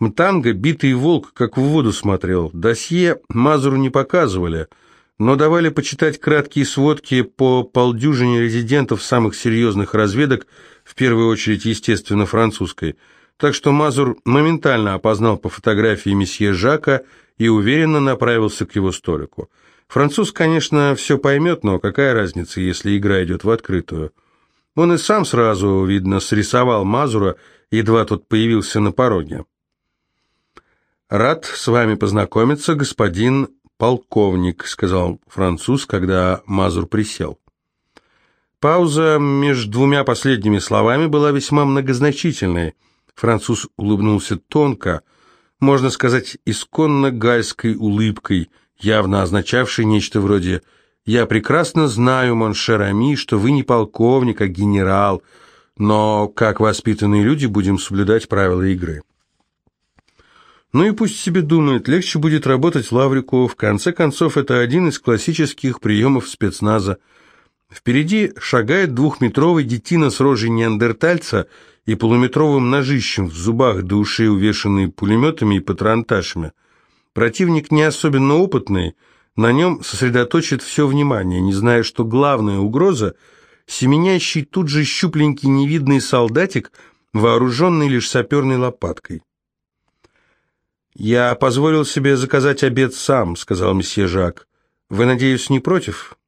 Мтанга, битый волк, как в воду смотрел. Досье Мазуру не показывали, но давали почитать краткие сводки по полдюжине резидентов самых серьезных разведок, в первую очередь, естественно, французской. Так что Мазур моментально опознал по фотографии месье Жака и уверенно направился к его столику. Француз, конечно, все поймет, но какая разница, если игра идет в открытую? Он и сам сразу, видно, срисовал Мазура, едва тот появился на пороге. «Рад с вами познакомиться, господин полковник», — сказал француз, когда Мазур присел. Пауза между двумя последними словами была весьма многозначительной. Француз улыбнулся тонко, можно сказать, исконно галльской улыбкой, явно означавшей нечто вроде «Я прекрасно знаю, mon cher ami, что вы не полковник, а генерал, но, как воспитанные люди, будем соблюдать правила игры». Ну и пусть себе думает, легче будет работать Лаврику. В конце концов, это один из классических приемов спецназа. Впереди шагает двухметровый детина с рожей неандертальца и полуметровым ножищем в зубах до ушей, увешанный пулеметами и патронташами. Противник не особенно опытный, на нем сосредоточит все внимание, не зная, что главная угроза – семенящий тут же щупленький невидный солдатик, вооруженный лишь саперной лопаткой. «Я позволил себе заказать обед сам», — сказал месье Жак. «Вы, надеюсь, не против?»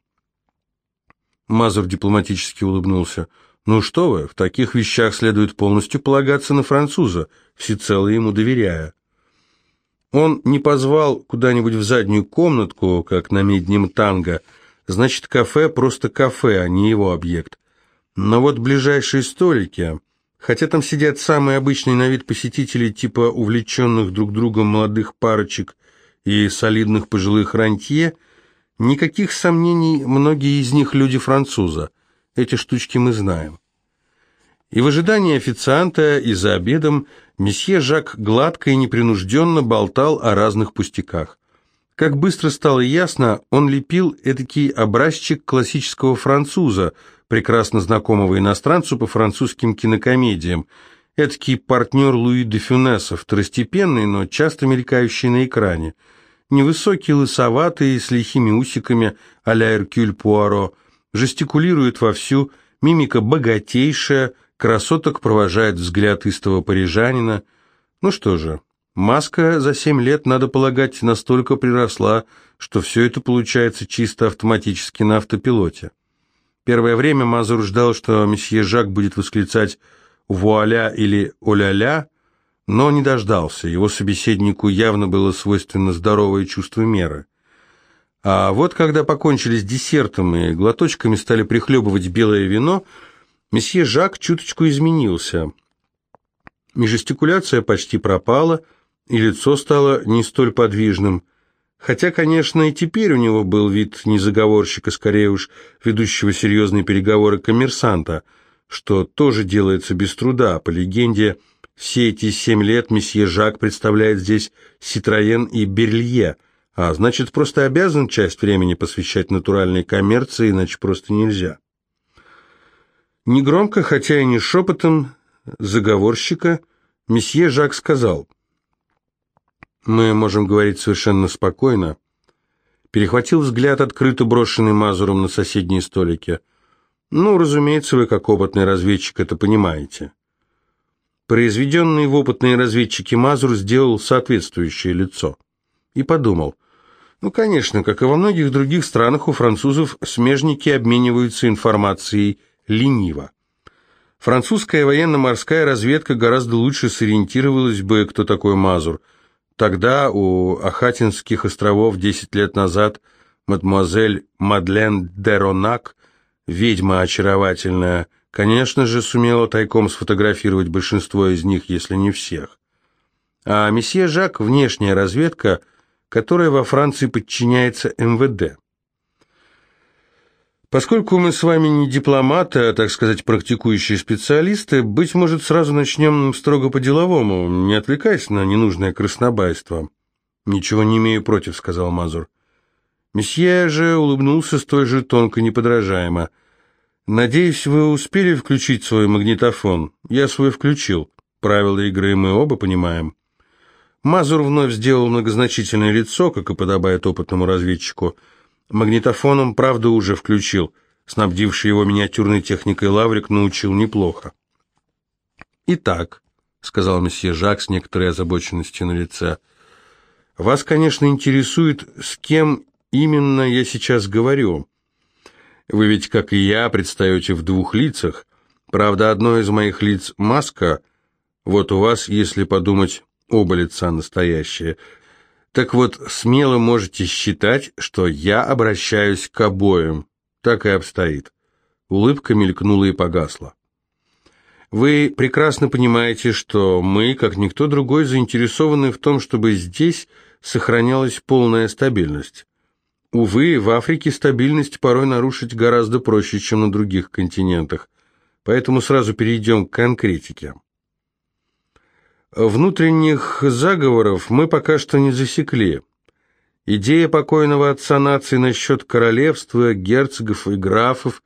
Мазур дипломатически улыбнулся. «Ну что вы, в таких вещах следует полностью полагаться на француза, всецело ему доверяя». Он не позвал куда-нибудь в заднюю комнатку, как на меднем танго, значит, кафе просто кафе, а не его объект. Но вот ближайшие столики... Хотя там сидят самые обычные на вид посетители, типа увлеченных друг другом молодых парочек и солидных пожилых рантье, никаких сомнений, многие из них люди француза. Эти штучки мы знаем. И в ожидании официанта и за обедом месье Жак гладко и непринужденно болтал о разных пустяках. Как быстро стало ясно, он лепил эдакий образчик классического француза – прекрасно знакомого иностранцу по французским кинокомедиям, эдакий партнер Луи де Фюнеса, второстепенный, но часто мелькающий на экране. Невысокий, лысоватый, с лихими усиками а-ля Эркюль Пуаро, жестикулирует вовсю, мимика богатейшая, красоток провожает взгляд истого парижанина. Ну что же, маска за семь лет, надо полагать, настолько приросла, что все это получается чисто автоматически на автопилоте. Первое время Мазур ждал, что месье Жак будет восклицать «вуаля» или «оля-ля», но не дождался. Его собеседнику явно было свойственно здоровое чувство меры. А вот когда покончили с десертом и глоточками стали прихлебывать белое вино, месье Жак чуточку изменился. И почти пропала, и лицо стало не столь подвижным. Хотя, конечно, и теперь у него был вид не заговорщика, скорее уж ведущего серьезные переговоры коммерсанта, что тоже делается без труда. По легенде, все эти семь лет месье Жак представляет здесь Ситроен и Берлье, а значит, просто обязан часть времени посвящать натуральной коммерции, иначе просто нельзя. Негромко, хотя и не шепотом, заговорщика, месье Жак сказал – мы можем говорить совершенно спокойно. Перехватил взгляд, открыто брошенный Мазуром на соседние столики. Ну, разумеется, вы, как опытный разведчик, это понимаете. Произведенный в опытные разведчики Мазур сделал соответствующее лицо. И подумал, ну, конечно, как и во многих других странах, у французов смежники обмениваются информацией лениво. Французская военно-морская разведка гораздо лучше сориентировалась бы, кто такой Мазур – Тогда у Ахатинских островов 10 лет назад мадемуазель Мадлен де Ронак, ведьма очаровательная, конечно же, сумела тайком сфотографировать большинство из них, если не всех. А месье Жак – внешняя разведка, которая во Франции подчиняется МВД. Поскольку мы с вами не дипломаты, а, так сказать, практикующие специалисты, быть может, сразу начнем строго по-деловому, не отвлекаясь на ненужное краснобайство. «Ничего не имею против», — сказал Мазур. Месье же улыбнулся столь же тонко неподражаемо. «Надеюсь, вы успели включить свой магнитофон? Я свой включил. Правила игры мы оба понимаем». Мазур вновь сделал многозначительное лицо, как и подобает опытному разведчику. Магнитофоном, правда, уже включил. Снабдивший его миниатюрной техникой Лаврик научил неплохо. «Итак», — сказал месье Жак с некоторой озабоченностью на лице, — «вас, конечно, интересует, с кем именно я сейчас говорю. Вы ведь, как и я, предстаете в двух лицах. Правда, одно из моих лиц — маска. Вот у вас, если подумать, оба лица настоящие. Так вот, смело можете считать, что я обращаюсь к обоим. Так и обстоит. Улыбка мелькнула и погасла. Вы прекрасно понимаете, что мы, как никто другой, заинтересованы в том, чтобы здесь сохранялась полная стабильность. Увы, в Африке стабильность порой нарушить гораздо проще, чем на других континентах. Поэтому сразу перейдем к конкретике. Внутренних заговоров мы пока что не засекли. Идея покойного отца нации насчет королевства, герцогов и графов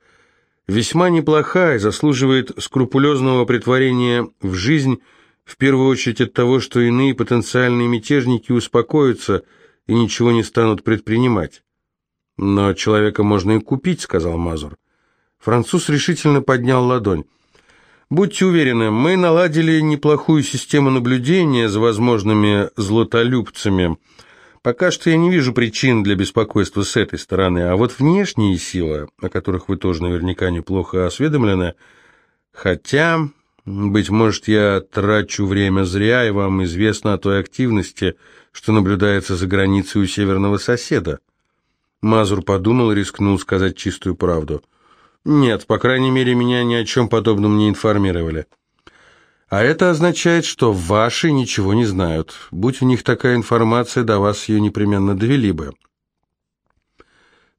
весьма неплохая, заслуживает скрупулезного притворения в жизнь, в первую очередь от того, что иные потенциальные мятежники успокоятся и ничего не станут предпринимать. «Но человека можно и купить», — сказал Мазур. Француз решительно поднял ладонь. Будьте уверены, мы наладили неплохую систему наблюдения за возможными златолюбцами. Пока что я не вижу причин для беспокойства с этой стороны, а вот внешние силы, о которых вы тоже наверняка неплохо осведомлены, хотя, быть может, я трачу время зря, и вам известно о той активности, что наблюдается за границей у северного соседа. Мазур подумал и рискнул сказать чистую правду – нет, по крайней мере, меня ни о чем подобном не информировали. А это означает, что ваши ничего не знают. Будь у них такая информация, до вас ее непременно довели бы.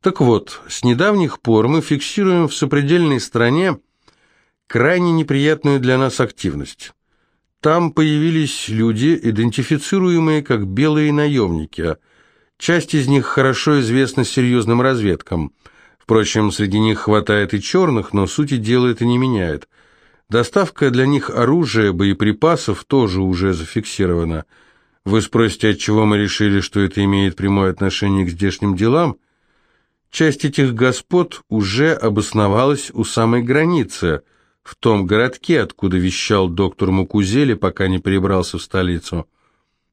Так вот, с недавних пор мы фиксируем в сопредельной стране крайне неприятную для нас активность. Там появились люди, идентифицируемые как белые наемники. Часть из них хорошо известна серьезным разведкам – Впрочем, среди них хватает и черных, но сути дела это не меняет. Доставка для них оружия, боеприпасов тоже уже зафиксирована. Вы спросите, от чего мы решили, что это имеет прямое отношение к здешним делам? Часть этих господ уже обосновалась у самой границы, в том городке, откуда вещал доктор Мукузели, пока не перебрался в столицу.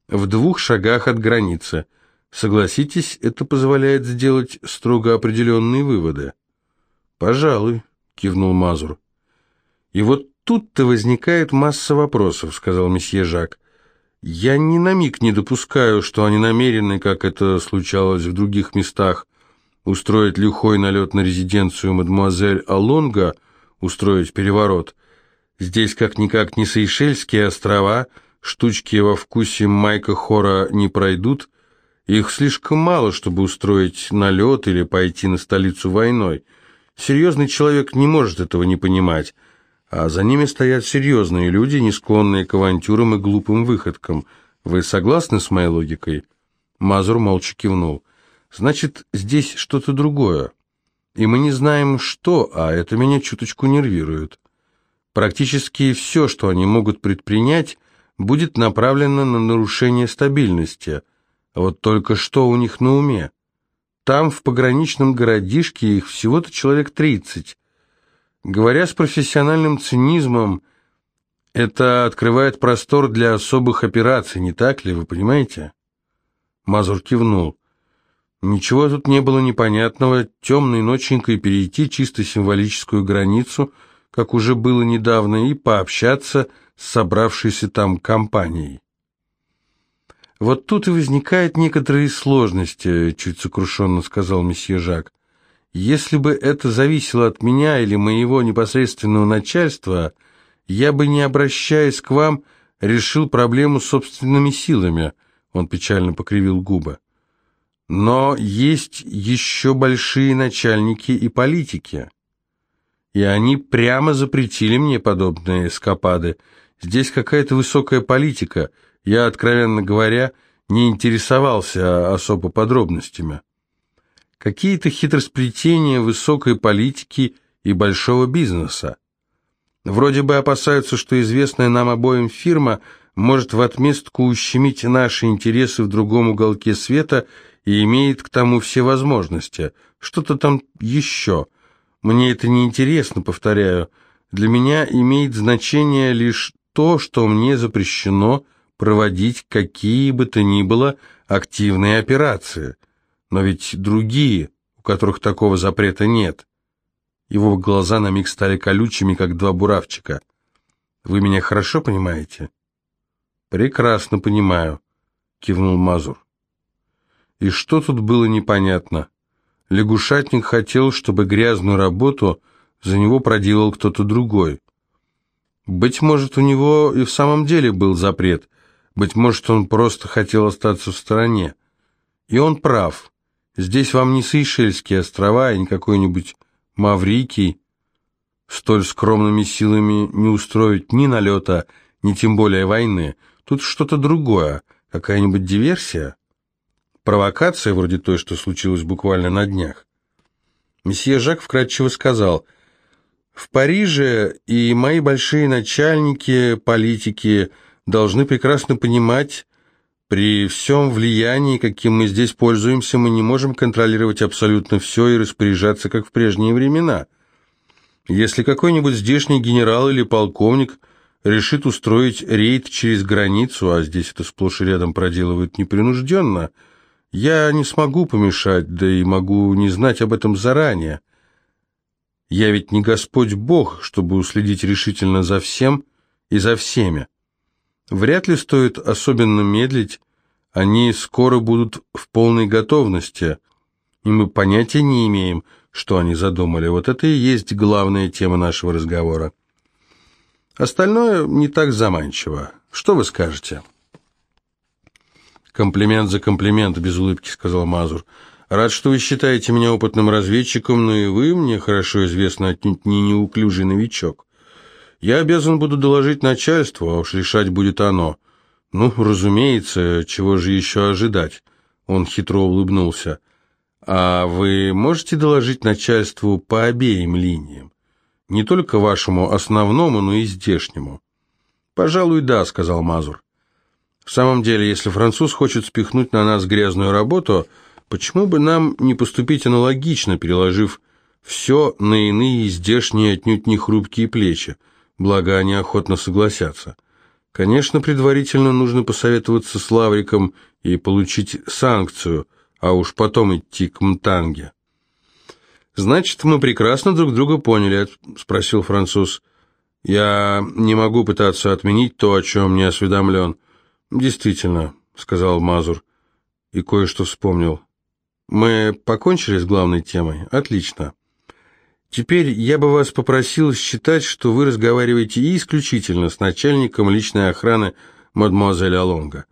В двух шагах от границы – Согласитесь, это позволяет сделать строго определенные выводы. «Пожалуй», — кивнул Мазур. «И вот тут-то возникает масса вопросов», — сказал месье Жак. «Я ни на миг не допускаю, что они намерены, как это случалось в других местах, устроить лихой налет на резиденцию мадемуазель Алонга, устроить переворот. Здесь как-никак не Сейшельские острова, штучки во вкусе Майка Хора не пройдут, их слишком мало, чтобы устроить налет или пойти на столицу войной. Серьезный человек не может этого не понимать, а за ними стоят серьезные люди, не склонные к авантюрам и глупым выходкам. Вы согласны с моей логикой?» Мазур молча кивнул. «Значит, здесь что-то другое. И мы не знаем, что, а это меня чуточку нервирует. Практически все, что они могут предпринять, будет направлено на нарушение стабильности – вот только что у них на уме? Там, в пограничном городишке, их всего-то человек тридцать. Говоря с профессиональным цинизмом, это открывает простор для особых операций, не так ли, вы понимаете? Мазур кивнул. Ничего тут не было непонятного, темной ноченькой перейти чисто символическую границу, как уже было недавно, и пообщаться с собравшейся там компанией. «Вот тут и возникают некоторые сложности», — чуть сокрушенно сказал месье Жак. «Если бы это зависело от меня или моего непосредственного начальства, я бы, не обращаясь к вам, решил проблему собственными силами», — он печально покривил губы. «Но есть еще большие начальники и политики, и они прямо запретили мне подобные эскапады. Здесь какая-то высокая политика — я, откровенно говоря, не интересовался особо подробностями. Какие-то хитросплетения высокой политики и большого бизнеса. Вроде бы опасаются, что известная нам обоим фирма может в отместку ущемить наши интересы в другом уголке света и имеет к тому все возможности. Что-то там еще. Мне это не интересно, повторяю. Для меня имеет значение лишь то, что мне запрещено проводить какие бы то ни было активные операции. Но ведь другие, у которых такого запрета нет. Его глаза на миг стали колючими, как два буравчика. Вы меня хорошо понимаете? Прекрасно понимаю, кивнул Мазур. И что тут было непонятно? Лягушатник хотел, чтобы грязную работу за него проделал кто-то другой. Быть может, у него и в самом деле был запрет, быть может, он просто хотел остаться в стороне. И он прав. Здесь вам не Сейшельские острова и не какой-нибудь Маврикий. Столь скромными силами не устроить ни налета, ни тем более войны. Тут что-то другое, какая-нибудь диверсия? Провокация, вроде той, что случилось буквально на днях. Месье Жак вкратчиво сказал, «В Париже и мои большие начальники, политики должны прекрасно понимать, при всем влиянии, каким мы здесь пользуемся, мы не можем контролировать абсолютно все и распоряжаться, как в прежние времена. Если какой-нибудь здешний генерал или полковник решит устроить рейд через границу, а здесь это сплошь и рядом проделывают непринужденно – я не смогу помешать, да и могу не знать об этом заранее. Я ведь не Господь Бог, чтобы уследить решительно за всем и за всеми. Вряд ли стоит особенно медлить, они скоро будут в полной готовности, и мы понятия не имеем, что они задумали. Вот это и есть главная тема нашего разговора. Остальное не так заманчиво. Что вы скажете?» «Комплимент за комплимент», — без улыбки сказал Мазур. «Рад, что вы считаете меня опытным разведчиком, но и вы мне хорошо известно отнюдь не неуклюжий новичок. Я обязан буду доложить начальству, а уж решать будет оно. Ну, разумеется, чего же еще ожидать?» Он хитро улыбнулся. «А вы можете доложить начальству по обеим линиям? Не только вашему основному, но и здешнему?» «Пожалуй, да», — сказал Мазур. В самом деле, если француз хочет спихнуть на нас грязную работу, почему бы нам не поступить аналогично, переложив все на иные здешние отнюдь не хрупкие плечи, благо они охотно согласятся. Конечно, предварительно нужно посоветоваться с Лавриком и получить санкцию, а уж потом идти к Мтанге. «Значит, мы прекрасно друг друга поняли», — спросил француз. «Я не могу пытаться отменить то, о чем не осведомлен». «Действительно», — сказал Мазур и кое-что вспомнил. «Мы покончили с главной темой? Отлично. Теперь я бы вас попросил считать, что вы разговариваете исключительно с начальником личной охраны мадемуазель Алонга.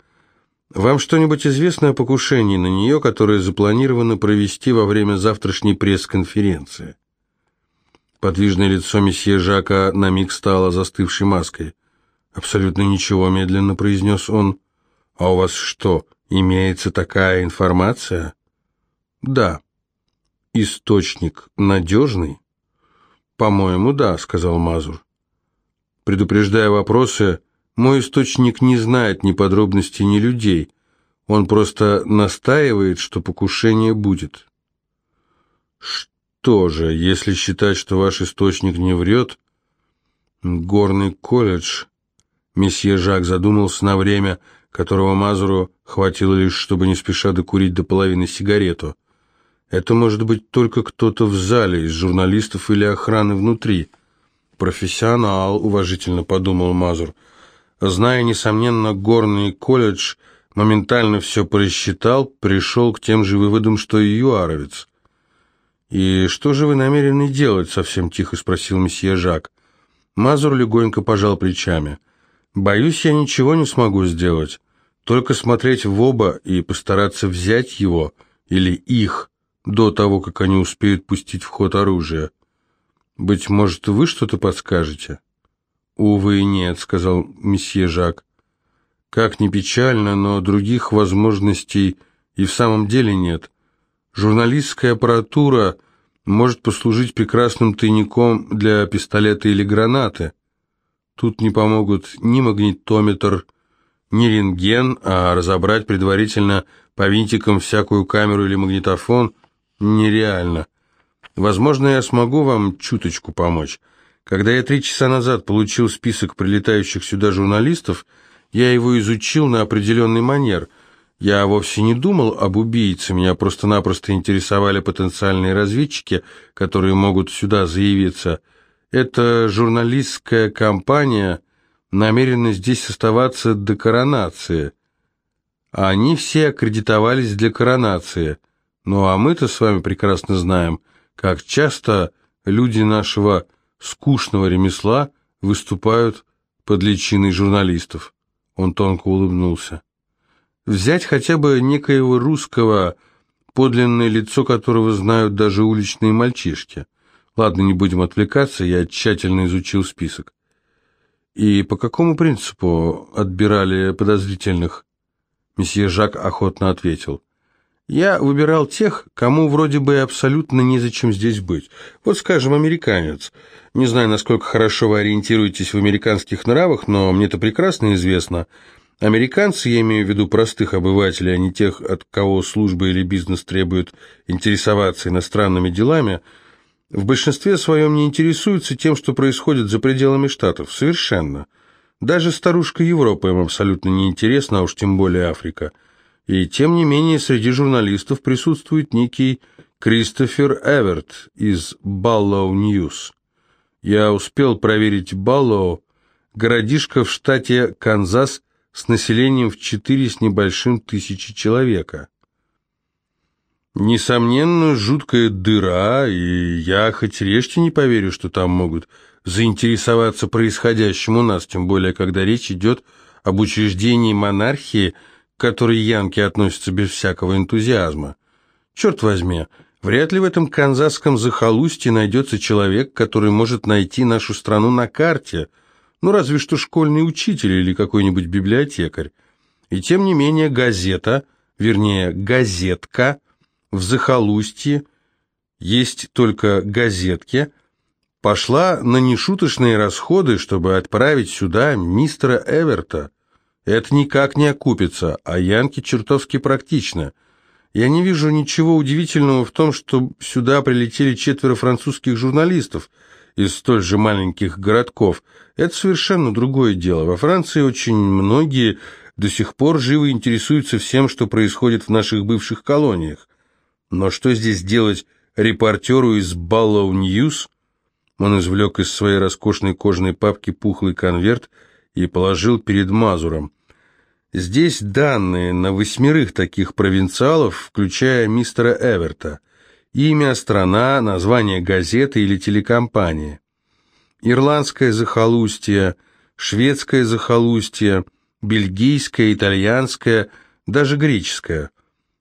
Вам что-нибудь известно о покушении на нее, которое запланировано провести во время завтрашней пресс-конференции?» Подвижное лицо месье Жака на миг стало застывшей маской. «Абсолютно ничего», — медленно произнес он. «А у вас что, имеется такая информация?» «Да». «Источник надежный?» «По-моему, да», — сказал Мазур. Предупреждая вопросы, мой источник не знает ни подробностей, ни людей. Он просто настаивает, что покушение будет. Что же, если считать, что ваш источник не врет, горный колледж Месье Жак задумался на время, которого Мазуру хватило лишь, чтобы не спеша докурить до половины сигарету. Это может быть только кто-то в зале, из журналистов или охраны внутри. «Профессионал», — уважительно подумал Мазур. Зная, несомненно, горный колледж, моментально все просчитал, пришел к тем же выводам, что и юаровец. «И что же вы намерены делать?» — совсем тихо спросил месье Жак. Мазур легонько пожал плечами — Боюсь, я ничего не смогу сделать. Только смотреть в оба и постараться взять его или их до того, как они успеют пустить в ход оружие. Быть может, вы что-то подскажете? Увы, нет, сказал месье Жак. Как ни печально, но других возможностей и в самом деле нет. Журналистская аппаратура может послужить прекрасным тайником для пистолета или гранаты. Тут не помогут ни магнитометр, не рентген, а разобрать предварительно по винтикам всякую камеру или магнитофон нереально. Возможно, я смогу вам чуточку помочь. Когда я три часа назад получил список прилетающих сюда журналистов, я его изучил на определенный манер. Я вовсе не думал об убийце, меня просто-напросто интересовали потенциальные разведчики, которые могут сюда заявиться. Это журналистская компания намерена здесь оставаться до коронации. А они все аккредитовались для коронации. Ну а мы-то с вами прекрасно знаем, как часто люди нашего скучного ремесла выступают под личиной журналистов. Он тонко улыбнулся. Взять хотя бы некоего русского, подлинное лицо которого знают даже уличные мальчишки. Ладно, не будем отвлекаться, я тщательно изучил список. И по какому принципу отбирали подозрительных? Месье Жак охотно ответил. Я выбирал тех, кому вроде бы абсолютно незачем здесь быть. Вот, скажем, американец. Не знаю, насколько хорошо вы ориентируетесь в американских нравах, но мне-то прекрасно известно. Американцы, я имею в виду простых обывателей, а не тех, от кого служба или бизнес требуют интересоваться иностранными делами, в большинстве своем не интересуются тем, что происходит за пределами Штатов. Совершенно. Даже старушка Европа им абсолютно не интересна, а уж тем более Африка. И тем не менее среди журналистов присутствует некий Кристофер Эверт из Баллоу News. Я успел проверить Баллоу, городишко в штате Канзас с населением в четыре с небольшим тысячи человека. Несомненно, жуткая дыра, и я хоть режьте не поверю, что там могут заинтересоваться происходящим у нас, тем более, когда речь идет об учреждении монархии – к которой янки относятся без всякого энтузиазма. Черт возьми, вряд ли в этом канзасском захолустье найдется человек, который может найти нашу страну на карте, ну разве что школьный учитель или какой-нибудь библиотекарь. И тем не менее газета, вернее газетка, в захолустье, есть только газетки, пошла на нешуточные расходы, чтобы отправить сюда мистера Эверта – это никак не окупится, а Янки чертовски практично. Я не вижу ничего удивительного в том, что сюда прилетели четверо французских журналистов из столь же маленьких городков. Это совершенно другое дело. Во Франции очень многие до сих пор живо интересуются всем, что происходит в наших бывших колониях. Но что здесь делать репортеру из Ballow News? Он извлек из своей роскошной кожаной папки пухлый конверт – и положил перед Мазуром. Здесь данные на восьмерых таких провинциалов, включая мистера Эверта. Имя, страна, название газеты или телекомпании. Ирландское захолустье, шведское захолустье, бельгийское, итальянское, даже греческое.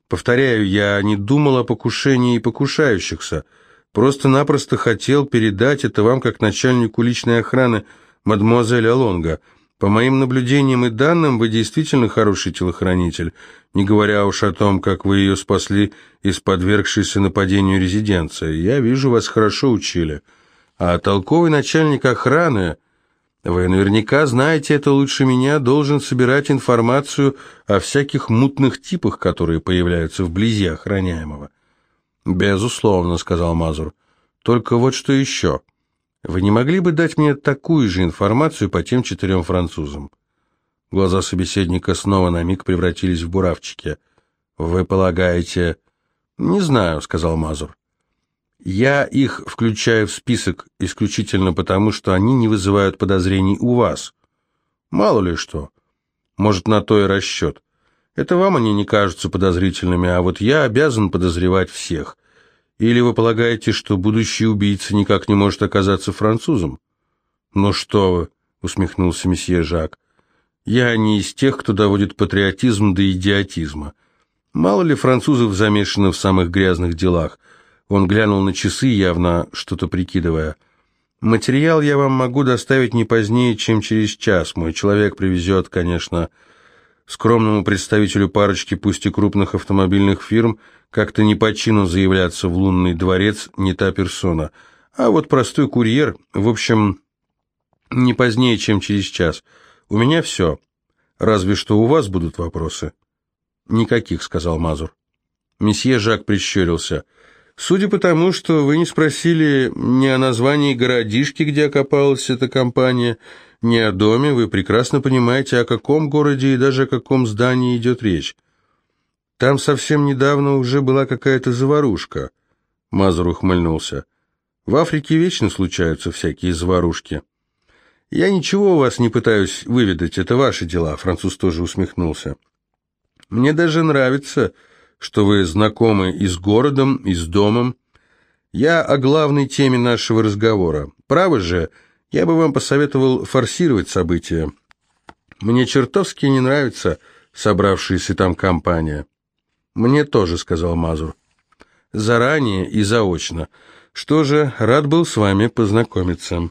Повторяю, я не думал о покушении и покушающихся, просто-напросто хотел передать это вам как начальнику личной охраны мадемуазель Алонга – по моим наблюдениям и данным, вы действительно хороший телохранитель, не говоря уж о том, как вы ее спасли из подвергшейся нападению резиденции. Я вижу, вас хорошо учили. А толковый начальник охраны, вы наверняка знаете это лучше меня, должен собирать информацию о всяких мутных типах, которые появляются вблизи охраняемого. «Безусловно», — сказал Мазур. «Только вот что еще». Вы не могли бы дать мне такую же информацию по тем четырем французам? Глаза собеседника снова на миг превратились в буравчики. Вы полагаете... Не знаю, сказал Мазур. Я их включаю в список исключительно потому, что они не вызывают подозрений у вас. Мало ли что. Может, на то и расчет. Это вам они не кажутся подозрительными, а вот я обязан подозревать всех. Или вы полагаете, что будущий убийца никак не может оказаться французом? Ну что вы, усмехнулся месье Жак. Я не из тех, кто доводит патриотизм до идиотизма. Мало ли французов замешаны в самых грязных делах. Он глянул на часы, явно что-то прикидывая. Материал я вам могу доставить не позднее, чем через час. Мой человек привезет, конечно, скромному представителю парочки, пусть и крупных автомобильных фирм, как-то не по чину заявляться в лунный дворец не та персона. А вот простой курьер, в общем, не позднее, чем через час. У меня все. Разве что у вас будут вопросы». «Никаких», — сказал Мазур. Месье Жак прищурился. «Судя по тому, что вы не спросили ни о названии городишки, где окопалась эта компания, ни о доме, вы прекрасно понимаете, о каком городе и даже о каком здании идет речь. Там совсем недавно уже была какая-то заварушка». Мазур ухмыльнулся. «В Африке вечно случаются всякие заварушки». «Я ничего у вас не пытаюсь выведать, это ваши дела», — француз тоже усмехнулся. «Мне даже нравится, что вы знакомы и с городом, и с домом. Я о главной теме нашего разговора. Право же, я бы вам посоветовал форсировать события. Мне чертовски не нравится собравшаяся там компания». «Мне тоже», — сказал Мазур. «Заранее и заочно. Что же, рад был с вами познакомиться».